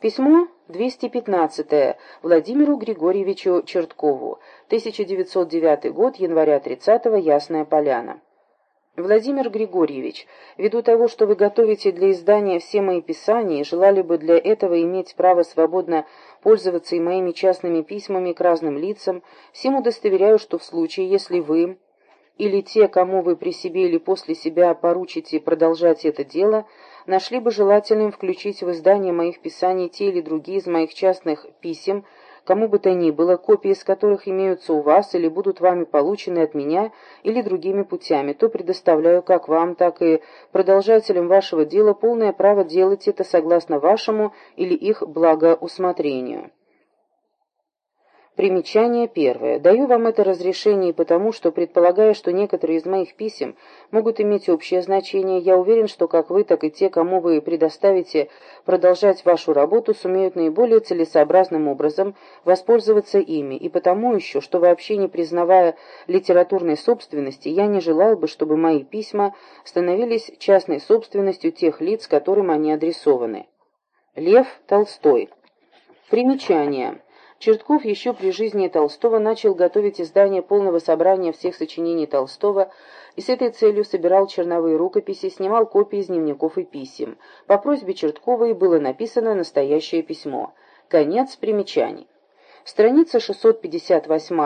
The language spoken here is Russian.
Письмо 215 Владимиру Григорьевичу Черткову. 1909 год, января 30 -го, Ясная Поляна. Владимир Григорьевич, ввиду того, что вы готовите для издания все мои писания желали бы для этого иметь право свободно пользоваться и моими частными письмами к разным лицам, всем удостоверяю, что в случае, если вы или те, кому вы при себе или после себя поручите продолжать это дело, нашли бы желательным включить в издание моих писаний те или другие из моих частных писем, кому бы то ни было, копии из которых имеются у вас или будут вами получены от меня или другими путями, то предоставляю как вам, так и продолжателям вашего дела полное право делать это согласно вашему или их благоусмотрению. Примечание первое. Даю вам это разрешение потому, что, предполагая, что некоторые из моих писем могут иметь общее значение, я уверен, что как вы, так и те, кому вы предоставите продолжать вашу работу, сумеют наиболее целесообразным образом воспользоваться ими, и потому еще, что вообще не признавая литературной собственности, я не желал бы, чтобы мои письма становились частной собственностью тех лиц, которым они адресованы. Лев Толстой. Примечание. Чертков еще при жизни Толстого начал готовить издание полного собрания всех сочинений Толстого и с этой целью собирал черновые рукописи, снимал копии из дневников и писем. По просьбе Черткова и было написано настоящее письмо. Конец примечаний. Страница 658